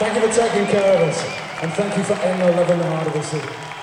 Thank you for taking care of us, and thank you for ending our love in the heart of the city.